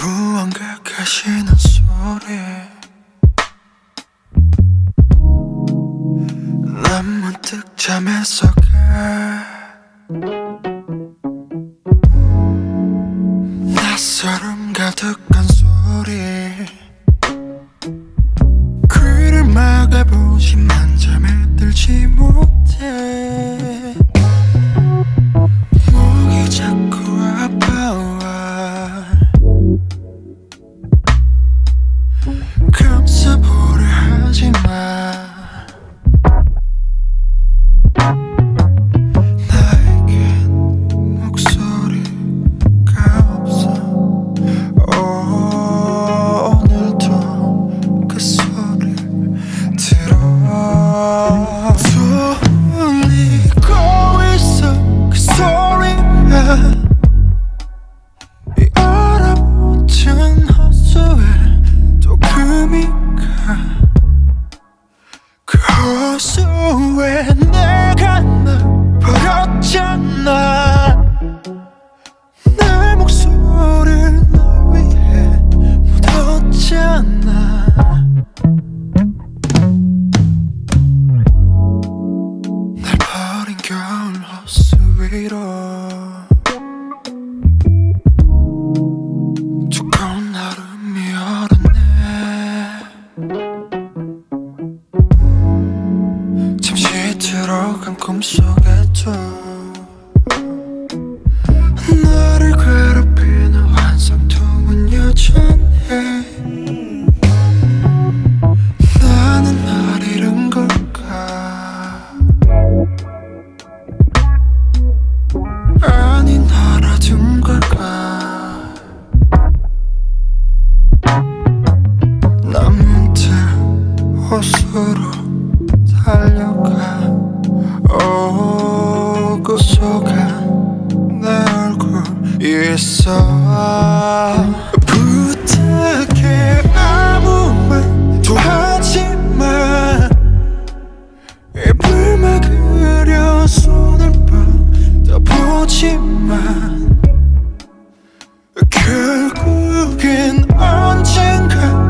무언가 가시는 소리. 난 문득 잠에서 가 낯설음 가득한 소리 막아보지만 잠에 들지 못 들어간 꿈속에도 나를 괴롭히는 환상 통은 여전해 고 속한 내 얼굴 있어. 부탁해 아무 말도 하지 마. 입을 막으려 손을 뻗어 보지만 결국엔 언젠가